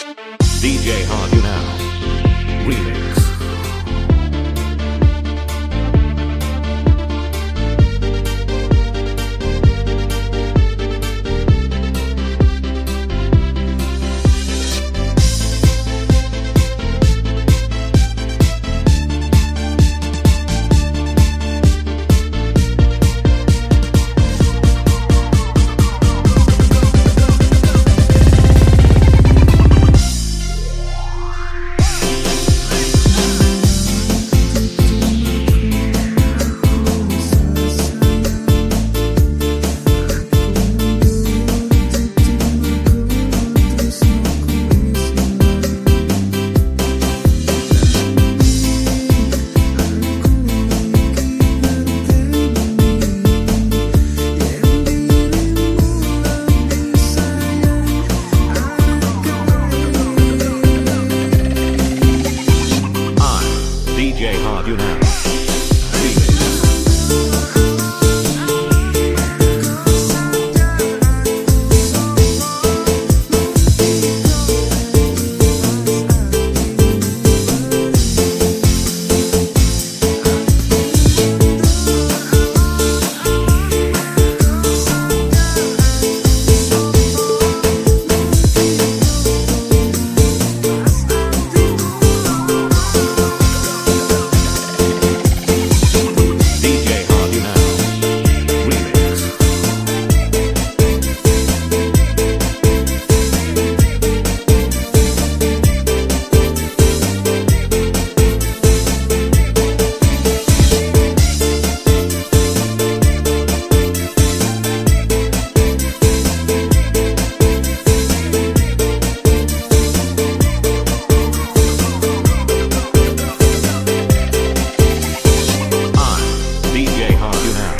DJ Hard You Now. Remix. you now.